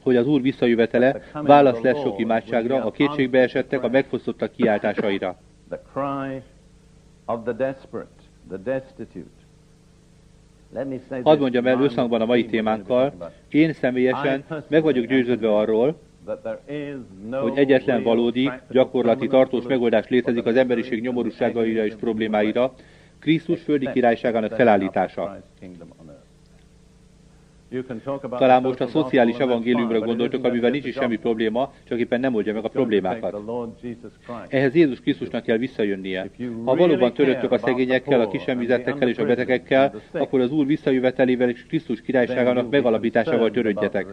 hogy az Úr visszajövetele válasz lesz sok imádságra, a kétségbe esettek, a megfosztottak kiáltásaira. <laughs> Hadd mondjam el összhangban a mai témánkkal, én személyesen meg vagyok győződve arról, hogy egyetlen valódi, gyakorlati, tartós megoldás létezik az emberiség nyomorúságaira és problémáira, Krisztus földi királyságának felállítása. Talán most a szociális evangéliumra gondoltok, amivel nincs is semmi probléma, csak éppen nem oldja meg a problémákat. Ehhez Jézus Krisztusnak kell visszajönnie. Ha valóban töröttök a szegényekkel, a kisemmizettekkel és a betegekkel, akkor az Úr visszajövetelével és Krisztus királyságának megalapításával törődjetek.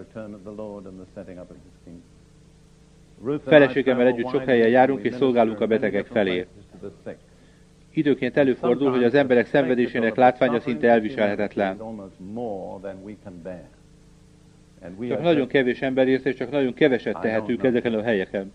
Feleségemmel együtt sok helyen járunk és szolgálunk a betegek felé. Időként előfordul, hogy az emberek szenvedésének látványa szinte elviselhetetlen. Csak nagyon kevés ember ért, és csak nagyon keveset tehetünk ezeken a helyeken.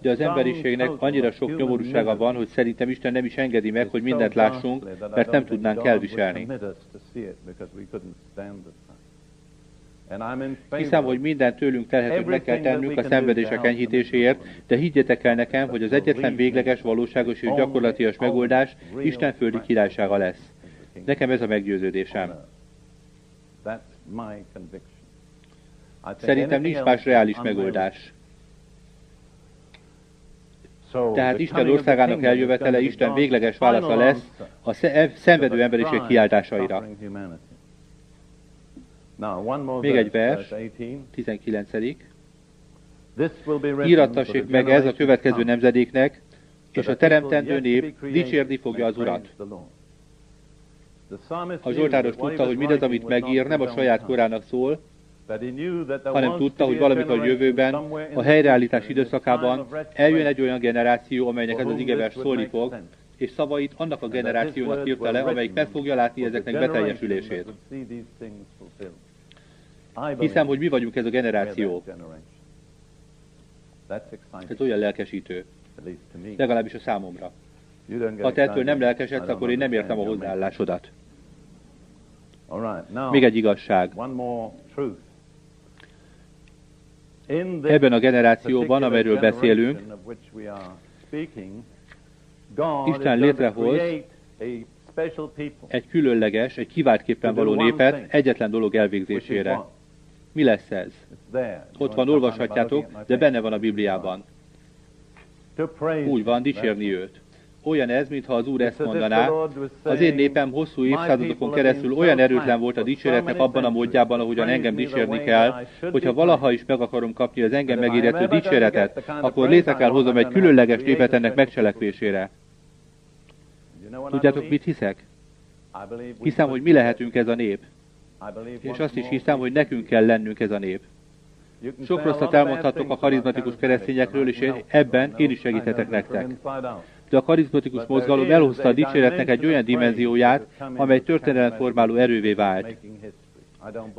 De az emberiségnek annyira sok nyomorúsága van, hogy szerintem Isten nem is engedi meg, hogy mindent lássunk, mert nem tudnánk elviselni. Hiszem, hogy minden tőlünk telhetőt meg kell tennünk a szenvedések enyhítéséért, de higgyetek el nekem, hogy az egyetlen végleges, valóságos és gyakorlatias megoldás Isten földi királysága lesz. Nekem ez a meggyőződésem. Szerintem nincs más reális megoldás. Tehát Isten országának eljövetele Isten végleges válasza lesz a szenvedő emberiség kiáltásaira. Még egy vers, 19. Írattassék meg ez a következő nemzedéknek, és a teremtendő nép dicsérni fogja az Urat. A Zsoltáros tudta, hogy mindaz, amit megír, nem a saját korának szól, hanem tudta, hogy valamikor a jövőben, a helyreállítás időszakában eljön egy olyan generáció, amelynek ez az igevers szólni fog, és szavait annak a generációnak írta le, amelyik meg fogja látni ezeknek beteljesülését. Hiszem, hogy mi vagyunk ez a generáció. Ez olyan lelkesítő. Legalábbis a számomra. Ha te ettől nem lelkesedsz, akkor én nem értem a hozzáállásodat. Még egy igazság. Ebben a generációban, amelyről beszélünk, Isten létrehoz egy különleges, egy kiváltképpen való népet egyetlen dolog elvégzésére. Mi lesz ez? Ott van, olvashatjátok, de benne van a Bibliában. Úgy van, dicsérni őt. Olyan ez, mintha az Úr ezt mondaná, az én népem hosszú évszázadokon keresztül olyan erőtlen volt a dicséretnek abban a módjában, ahogyan engem dicsérni kell, hogyha valaha is meg akarom kapni az engem megérető dicséretet, akkor létre kell hozom egy különleges népet ennek megcselekvésére. Tudjátok, mit hiszek? Hiszem, hogy mi lehetünk ez a nép. És azt is hiszem, hogy nekünk kell lennünk ez a nép. Sok rosszat elmondhatok a karizmatikus keresztényekről, és ebben én is segíthetek nektek. De a karizmatikus mozgalom elhozta a dicséretnek egy olyan dimenzióját, amely történelemformáló erővé vált.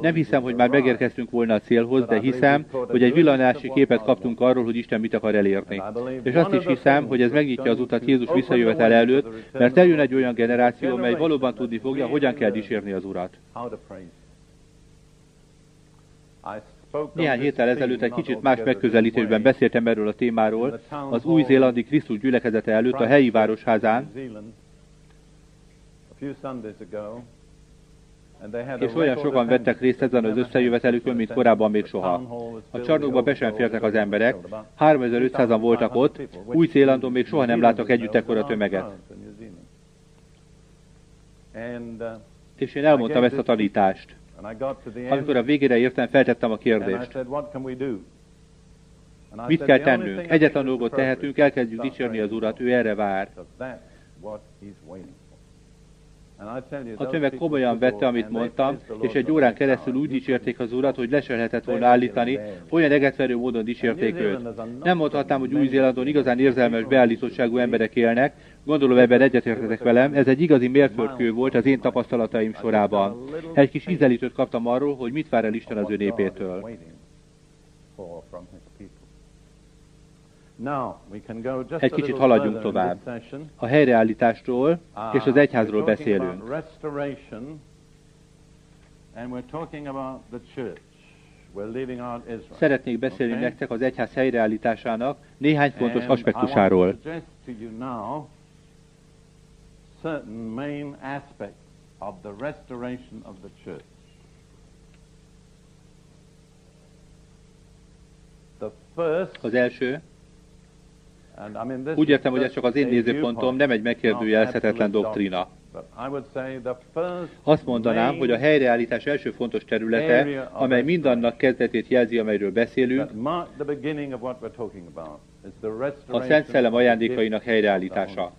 Nem hiszem, hogy már megérkeztünk volna a célhoz, de hiszem, hogy egy villanási képet kaptunk arról, hogy Isten mit akar elérni. És azt is hiszem, hogy ez megnyitja az utat Jézus visszajövetel előtt, mert eljön egy olyan generáció, mely valóban tudni fogja, hogyan kell dísérni az Urat. Néhány héttel ezelőtt egy kicsit más megközelítésben beszéltem erről a témáról az új-zélandi Krisztus gyülekezete előtt a helyi városházán, és olyan sokan vettek részt ezen az összejövetelükön, mint korábban még soha. A csarnokba be sem fértek az emberek, 3500-an voltak ott, új Zélandon még soha nem láttak együtt ekkora tömeget. És én elmondtam ezt a tanítást. Amikor a végére értem, feltettem a kérdést. Mit kell tennünk? Egyetlen dolgot tehetünk, elkezdjük dicsérni az Urat, ő erre vár. A tömeg komolyan vette, amit mondtam, és egy órán keresztül úgy dicsérték az urat, hogy le lehetett volna állítani, olyan egetverő módon dicsérték őt. Nem mondhatnám, hogy Új-Zélandon igazán érzelmes, beállítottságú emberek élnek, gondolom ebben egyetértetek velem, ez egy igazi mérföldkő volt az én tapasztalataim sorában. Egy kis ízelítőt kaptam arról, hogy mit vár el Isten az ő népétől. Egy kicsit haladjunk tovább. A helyreállításról és az egyházról beszélünk. Szeretnék beszélni nektek az egyház helyreállításának néhány fontos aspektusáról. Az első, úgy értem, hogy ez csak az én nézőpontom, nem egy megkérdőjelezhetetlen doktrína. Azt mondanám, hogy a helyreállítás első fontos területe, amely mindannak kezdetét jelzi, amelyről beszélünk, a Szent Szellem ajándékainak helyreállítása.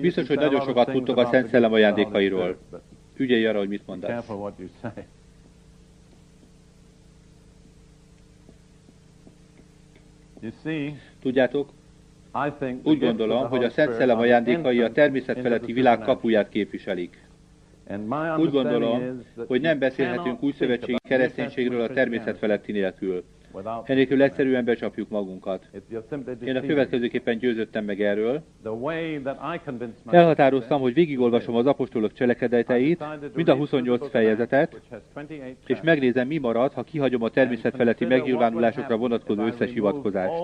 Biztos, hogy nagyon sokat tudtok a Szent Szellem ajándékairól. Ügyelj arra, hogy mit mondasz. Tudjátok, úgy gondolom, hogy a Szent Szellem ajándékai a természet feletti világ kapuját képviselik. Úgy gondolom, hogy nem beszélhetünk új szövetségi kereszténységről a természet feletti nélkül. Enélkül egyszerűen becsapjuk magunkat. Én a következőképpen győzöttem meg erről. Elhatároztam, hogy végigolvasom az apostolok cselekedeteit, mind a 28 fejezetet, és megnézem, mi marad, ha kihagyom a természet feletti megnyilvánulásokra vonatkozó összes hivatkozást.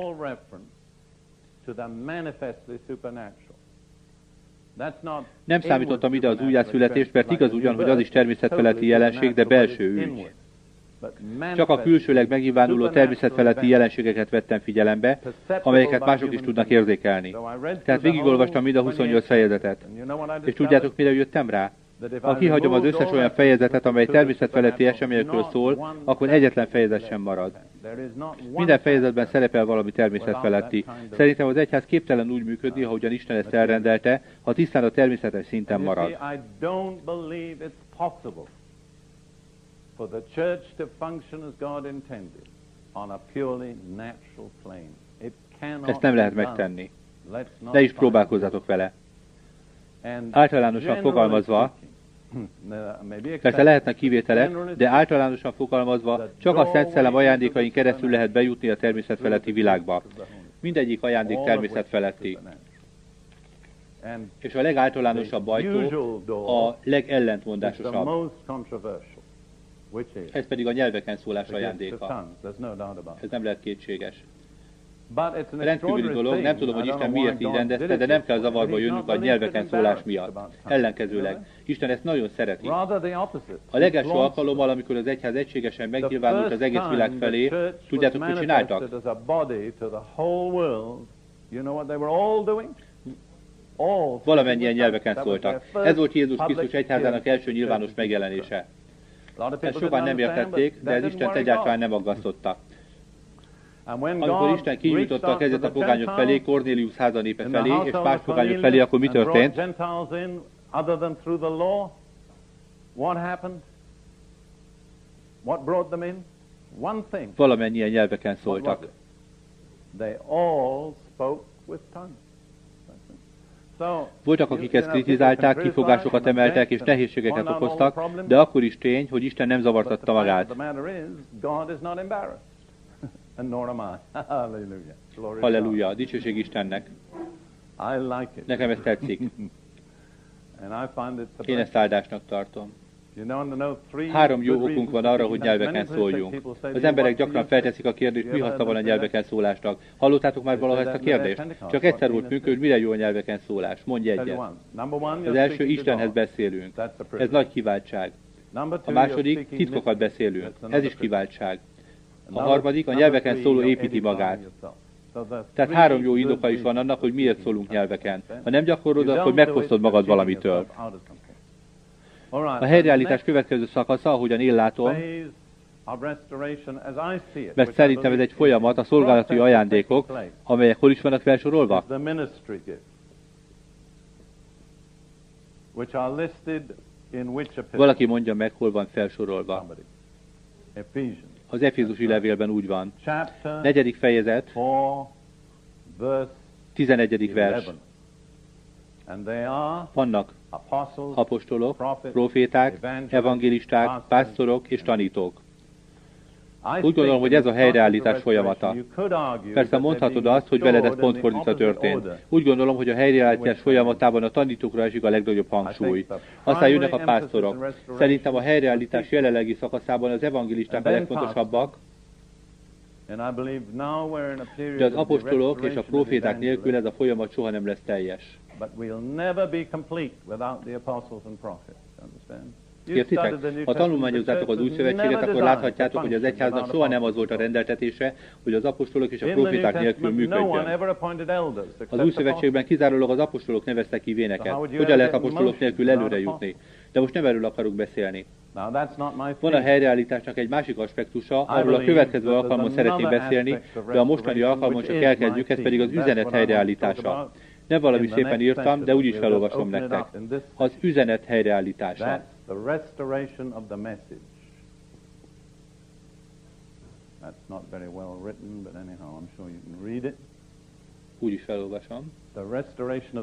Nem számítottam ide az újjászületést, mert igaz ugyan, hogy az is természetfeletti jelenség, de belső ügy. Csak a külsőleg megnyilvánuló természetfeletti jelenségeket vettem figyelembe, amelyeket mások is tudnak érzékelni. Tehát végigolvastam mind a 28 fejezetet. És tudjátok, mire jöttem rá? Ha kihagyom az összes olyan fejezetet, amely természetfeletti eseményekről szól, akkor egyetlen fejezet sem marad. Minden fejezetben szerepel valami természetfeletti. Szerintem az egyház képtelen úgy működni, ahogyan Isten ezt elrendelte, ha tisztán a természetes szinten marad for the church to function as God intended on a purely natural plane. It cannot Ezt nem lehet megtenni. Ne is próbálkozzatok vele. <laughs> Általánosan fogalmazva, Persze lehetnek kivételek, de általánosan fogalmazva csak a Szent Szellem ajándékain keresztül lehet bejutni a természet feletti világba. Mindegyik ajándék természet feletti. És a legáltalánosabb ajtó a legellentmondásosabb. Ez pedig a nyelveken szólás ajándéka. Ez nem lehet kétséges. Rendkívüli dolog, nem tudom, hogy Isten miért így rendezte, de nem kell zavarba jönnünk a nyelveken szólás miatt. Ellenkezőleg, Isten ezt nagyon szereti. A legelső alkalommal, amikor az egyház egységesen megnyilvánult az egész világ felé, tudjátok, mit csináltak? Valamennyien nyelveken szóltak. Ez volt Jézus Krisztus egyházának első nyilvános megjelenése. Ezt sokan nem értették, de ez Isten egyáltalán nem aggasztotta. Amikor Isten kinyújtotta a kezét a pogányok felé, Cornélius háza népe felé, és más pogányok felé, akkor mi történt? Valamennyien nyelveken szóltak. They all spoke with tongues. Voltak, akik ezt kritizálták, kifogásokat emeltek és nehézségeket okoztak, de akkor is tény, hogy Isten nem zavartatta magát. Halleluja, dicsőség Istennek. Nekem ez tetszik. <laughs> Én ezt áldásnak tartom. Három jó okunk van arra, hogy nyelveken szóljunk. Az emberek gyakran felteszik a kérdést, mi haszna van a nyelveken szólásnak. Hallottátok már valaha ezt a kérdést? Csak egyszer volt működő, hogy mire jó a nyelveken szólás. Mondj egyet. Az első Istenhez beszélünk. Ez nagy kiváltság. A második, titkokat beszélünk. Ez is kiváltság. A harmadik, a nyelveken szóló építi magát. Tehát három jó indoka is van annak, hogy miért szólunk nyelveken. Ha nem gyakorolod, akkor megfosztod magad valamitől. A helyreállítás következő szakasza, ahogyan én látom, mert szerintem ez egy folyamat, a szolgálati ajándékok, amelyek hol is vannak felsorolva? Valaki mondja meg, hol van felsorolva. Az Efézusi levélben úgy van. Negyedik fejezet, tizenegyedik vers. Vannak apostolok, proféták, evangélisták, pásztorok és tanítók. Úgy gondolom, hogy ez a helyreállítás folyamata. Persze mondhatod azt, hogy veled ez pont fordítva történt. Úgy gondolom, hogy a helyreállítás folyamatában a tanítókra esik a legnagyobb hangsúly. Aztán jönnek a pásztorok. Szerintem a helyreállítás jelenlegi szakaszában az evangélisták a legfontosabbak, de az apostolok és a proféták nélkül ez a folyamat soha nem lesz teljes. But we'll never be complete without the apostles and prophets. Understand? Értitek? Ha tanulmányozzátok az új szövetséget, akkor láthatjátok, hogy az egyháznak soha nem az volt a rendeltetése, hogy az apostolok és a proféták nélkül működjön. Az új szövetségben kizárólag az apostolok neveztek ki véneket. Hogyan lehet apostolok nélkül előre jutni? De most nem erről akarok beszélni. Van a helyreállításnak egy másik aspektusa, arról a következő alkalmon szeretnék beszélni, de a mostani alkalmon csak elkezdjük, ez pedig az üzenet helyreállítása. Nem valami szépen írtam, de úgyis felolvasom nektek. Az üzenet helyreállítása. That's not very well written, but anyhow, I'm sure you can read it. Úgy is felolvasom.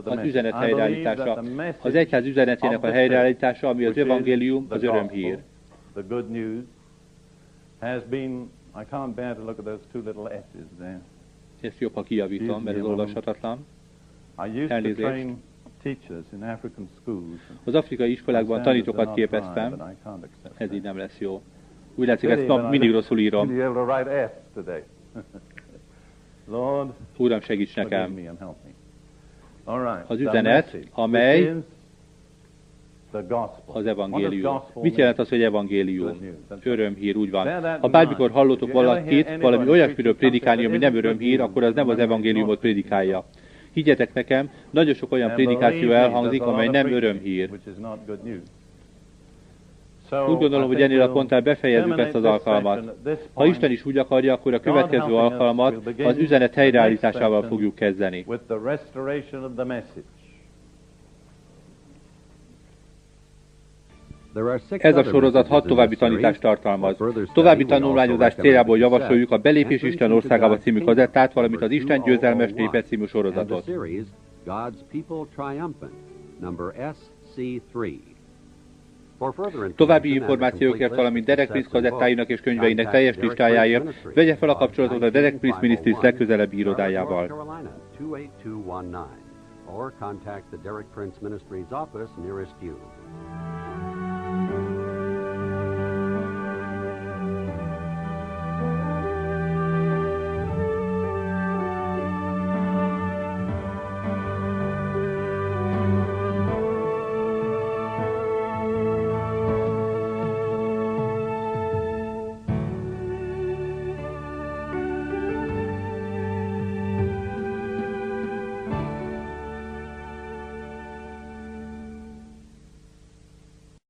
Az üzenet helyreállítása. Az egyház üzenetének a helyreállítása, ami az evangélium, az örömhír. The good news has been, I can't bear to look at those two little S's there. Ezt jobb, ha kijavítom, mert ez olvashatatlan. Elnézést. Az afrikai iskolákban tanítókat képeztem, ez így nem lesz jó. Úgy látszik, ezt nap mindig rosszul írom. <laughs> Uram, segíts nekem. Az üzenet, amely az evangélium. Mit jelent az, hogy evangélium? Örömhír, úgy van. Ha bármikor hallotok valakit valami olyasmiről prédikálni, ami nem örömhír, akkor az nem az evangéliumot prédikálja. Higgyetek nekem, nagyon sok olyan prédikáció elhangzik, amely nem örömhír. Úgy gondolom, hogy ennél a pontnál befejezzük ezt az alkalmat. Ha Isten is úgy akarja, akkor a következő alkalmat az üzenet helyreállításával fogjuk kezdeni. Ez a sorozat hat további tanítást tartalmaz. További tanulmányozás céljából javasoljuk a Belépés Isten országába című kazettát, valamint az Isten győzelmes népe című sorozatot. További információkért, valamint Derek Prince kazettáinak és könyveinek teljes listájáért vegye fel a kapcsolatot a Derek Prince Ministries legközelebbi irodájával. or contact the Derek Prince Ministries office nearest you.